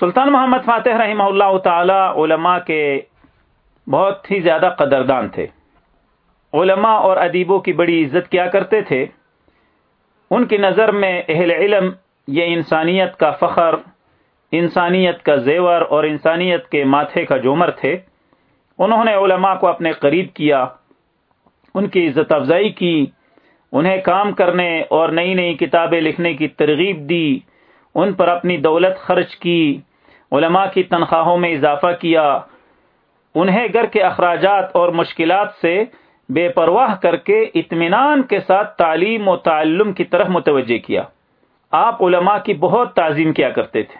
سلطان محمد فاتح رحمہ اللہ تعالی علماء کے بہت ہی زیادہ قدردان تھے۔ علماء اور ادیبوں کی بڑی عزت کیا کرتے تھے۔ ان کی نظر میں اہل علم یہ انسانیت کا فخر، انسانیت کا زیور اور انسانیت کے ماتھے کا جومر تھے۔ انہوں نے علماء کو اپنے قریب کیا، ان کی عزت افزائی کی، انہیں کام کرنے اور نئی نئی کتابیں لکھنے کی ترغیب دی۔ ان پر اپنی دولت خرچ کی، علماء کی تنخواہوں میں اضافہ کیا۔ انہیں گھر کے اخراجات اور مشکلات سے بے پرواہ کر کے اطمینان کے ساتھ تعلیم و تعلم کی طرف متوجہ کیا۔ آپ علماء کی بہت تعظیم کیا کرتے تھے۔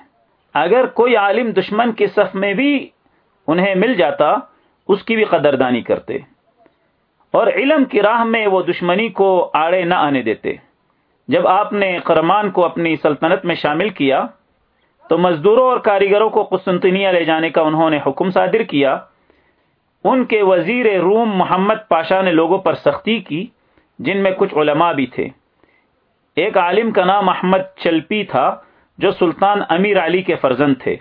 اگر کوئی عالم دشمن کی صف میں بھی انہیں مل جاتا، اس کی بھی قدردانی کرتے۔ اور علم کی راہ میں وہ دشمنی کو آڑے نہ آنے دیتے۔ جب آپ نے کرمان کو اپنی سلطنت میں شامل کیا، تو مزدوروں اور کاریگروں کو قسطنطنیہ لے جانے کا انہوں نے حکم صادر کیا۔ ان کے وزیر روم محمد پاشا نے لوگوں پر سختی کی، جن میں کچھ علماء بھی تھے۔ ایک عالم کا نام احمد چلپی تھا، جو سلطان امیر علی کے فرزند تھے۔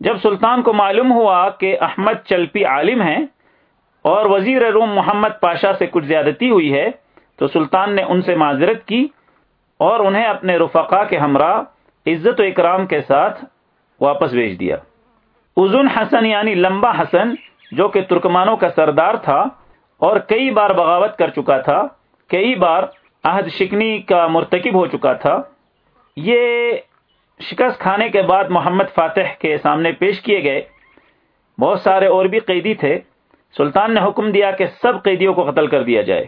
جب سلطان کو معلوم ہوا کہ احمد چلپی عالم ہیں اور وزیر روم محمد پاشا سے کچھ زیادتی ہوئی ہے، تو سلطان نے ان سے معذرت کی۔ اور انہیں اپنے رفقا کے ہمراہ عزت و اکرام کے ساتھ واپس بھیج دیا۔ ازن حسن یعنی لمبا حسن جو کہ ترکمانوں کا سردار تھا اور کئی بار بغاوت کر چکا تھا، کئی بار عہد شکنی کا مرتکب ہو چکا تھا۔ یہ شکست کھانے کے بعد محمد فاتح کے سامنے پیش کیے گئے۔ بہت سارے اور بھی قیدی تھے۔ سلطان نے حکم دیا کہ سب قیدیوں کو قتل کر دیا جائے،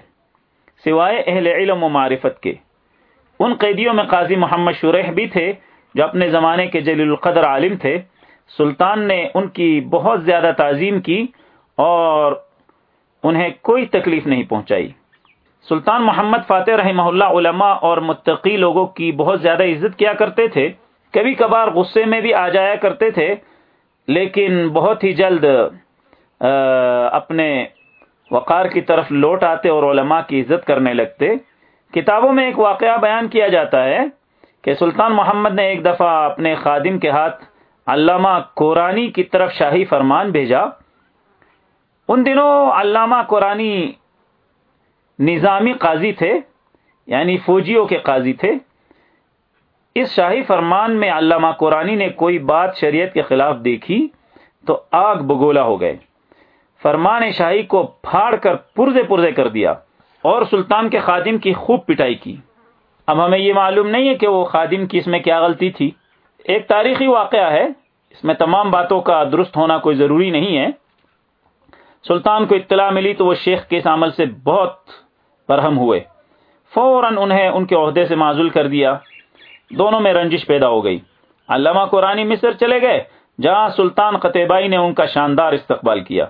سوائے اہل علم و معرفت کے۔ ان قیدیوں میں قاضی محمد شریح بھی تھے جو اپنے زمانے کے جلیل القدر عالم تھے۔ سلطان نے ان کی بہت زیادہ تعظیم کی اور انہیں کوئی تکلیف نہیں پہنچائی۔ سلطان محمد فاتح رحمہ اللہ علماء اور متقی لوگوں کی بہت زیادہ عزت کیا کرتے تھے۔ کبھی کبھار غصے میں بھی آ جایا کرتے تھے، لیکن بہت ہی جلد اپنے وقار کی طرف لوٹ آتے اور علماء کی عزت کرنے لگتے۔ کتابوں میں ایک واقعہ بیان کیا جاتا ہے کہ سلطان محمد نے ایک دفعہ اپنے خادم کے ہاتھ علامہ قرآنی کی طرف شاہی فرمان بھیجا۔ ان دنوں علامہ قرآنی نظامی قاضی تھے یعنی فوجیوں کے قاضی تھے۔ اس شاہی فرمان میں علامہ قرآنی نے کوئی بات شریعت کے خلاف دیکھی تو آگ بگولا ہو گئے۔ فرمان شاہی کو پھاڑ کر پرزے پرزے کر دیا۔ اور سلطان کے خادم کی خوب پٹائی کی۔ اب ہمیں یہ معلوم نہیں ہے کہ وہ خادم کی اس میں کیا غلطی تھی۔ ایک تاریخی واقعہ ہے۔ اس میں تمام باتوں کا درست ہونا کوئی ضروری نہیں ہے۔ سلطان کو اطلاع ملی تو وہ شیخ کے اس عمل سے بہت برہم ہوئے۔ فوراً انہیں ان کے عہدے سے معذول کر دیا۔ دونوں میں رنجش پیدا ہو گئی۔ علامہ قرآن مصر چلے گئے، جہاں سلطان قطبائی نے ان کا شاندار استقبال کیا۔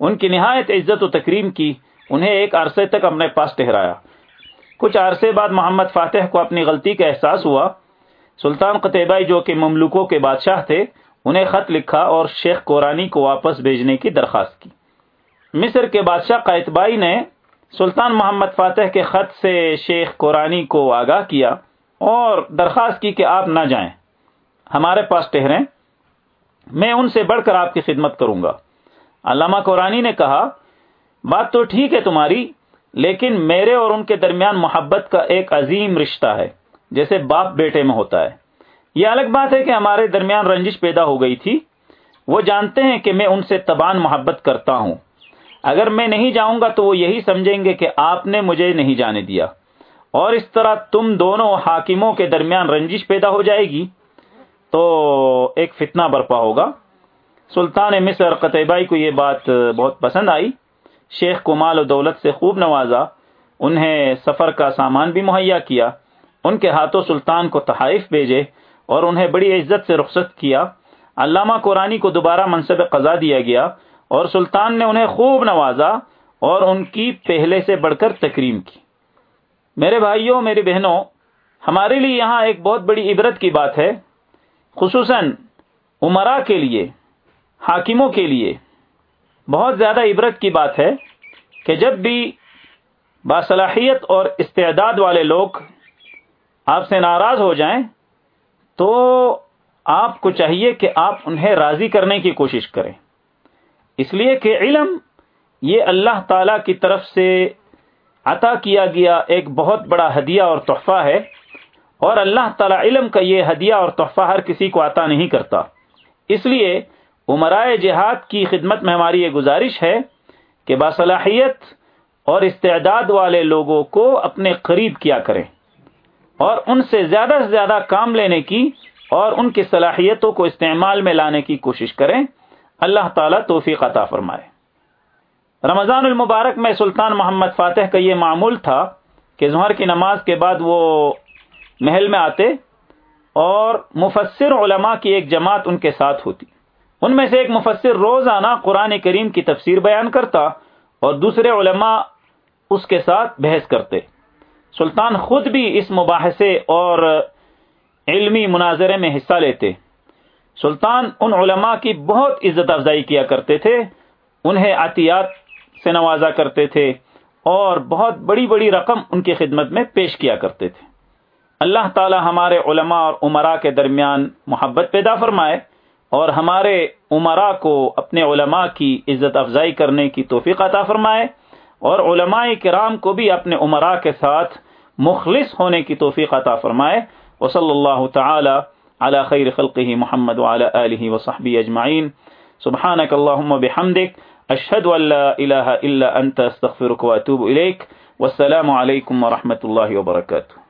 ان کی نہایت عزت و تکریم کی۔ انہیں ایک عرصے تک اپنے پاس ٹہرایا کچھ عرصے بعد محمد فاتح کو اپنی غلطی کا احساس ہوا۔ سلطان قطبائی جو کہ مملوکوں کے بادشاہ تھے، انہیں خط لکھا اور شیخ قرآنی کو واپس بھیجنے کی درخواست کی۔ مصر کے بادشاہ قائتبائی نے سلطان محمد فاتح کے خط سے شیخ قرآنی کو آگاہ کیا اور درخواست کی کہ آپ نہ جائیں، ہمارے پاس ٹہریں میں ان سے بڑھ کر آپ کی خدمت کروں گا۔ علامہ قرآنی نے کہا بات تو ٹھیک ہے تمہاری، لیکن میرے اور ان کے درمیان محبت کا ایک عظیم رشتہ ہے، جیسے باپ بیٹے میں ہوتا ہے۔ یہ الگ بات ہے کہ ہمارے درمیان رنجش پیدا ہو گئی تھی۔ وہ جانتے ہیں کہ میں ان سے تبان محبت کرتا ہوں۔ اگر میں نہیں جاؤں گا تو وہ یہی سمجھیں گے کہ آپ نے مجھے نہیں جانے دیا۔ اور اس طرح تم دونوں حاکموں کے درمیان رنجش پیدا ہو جائے گی، تو ایک فتنہ برپا ہوگا۔ سلطان مصر قطبائی کو یہ بات بہت پسند آئی۔ شیخ کو مال و دولت سے خوب نوازا، انہیں سفر کا سامان بھی مہیا کیا، ان کے ہاتھوں سلطان کو تحائف بھیجے اور انہیں بڑی عزت سے رخصت کیا۔ علامہ قرآنی کو دوبارہ منصب قضا دیا گیا اور سلطان نے انہیں خوب نوازا اور ان کی پہلے سے بڑھ کر تکریم کی۔ میرے بھائیوں، میری بہنوں، ہمارے لیے یہاں ایک بہت بڑی عبرت کی بات ہے، خصوصاً عمرا کے لیے، حاکموں کے لیے۔ بہت زیادہ عبرت کی بات ہے کہ جب بھی باصلاحیت اور استعداد والے لوگ آپ سے ناراض ہو جائیں تو آپ کو چاہیے کہ آپ انہیں راضی کرنے کی کوشش کریں۔ اس لیے کہ علم یہ اللہ تعالی کی طرف سے عطا کیا گیا ایک بہت بڑا ہدیہ اور تحفہ ہے اور اللہ تعالی علم کا یہ ہدیہ اور تحفہ ہر کسی کو عطا نہیں کرتا۔ اس لیے عمرائے جہاد کی خدمت میں ہماری یہ گزارش ہے کہ باصلاحیت اور استعداد والے لوگوں کو اپنے قریب کیا کریں اور ان سے زیادہ سے زیادہ کام لینے کی اور ان کی صلاحیتوں کو استعمال میں لانے کی کوشش کریں اللہ تعالیٰ توفیق عطا فرمائے۔ رمضان المبارک میں سلطان محمد فاتح کا یہ معمول تھا کہ ظہر کی نماز کے بعد وہ محل میں آتے اور مفسر علماء کی ایک جماعت ان کے ساتھ ہوتی۔ ان میں سے ایک مفسر روزانہ قرآن کریم کی تفسیر بیان کرتا اور دوسرے علماء اس کے ساتھ بحث کرتے۔ سلطان خود بھی اس مباحثے اور علمی مناظرے میں حصہ لیتے۔ سلطان ان علماء کی بہت عزت افزائی کیا کرتے تھے، انہیں عطیات سے نوازا کرتے تھے اور بہت بڑی بڑی رقم ان کی خدمت میں پیش کیا کرتے تھے۔ اللہ تعالی ہمارے علماء اور عمرا کے درمیان محبت پیدا فرمائے۔ اور ہمارے عمرا کو اپنے علماء کی عزت افزائی کرنے کی توفیق عطا فرمائے اور علماء کرام کو بھی اپنے عمرا کے ساتھ مخلص ہونے کی توفیق عطا فرمائے۔ وصلی اللہ تعالی على خیر خلقه محمد وعلى آله وصحبه اجمعین۔ سبحانك اللهم بحمدك اشهد ان لا اله الا انت استغفرك واتوب اليك والسلام عليكم ورحمه الله وبركاته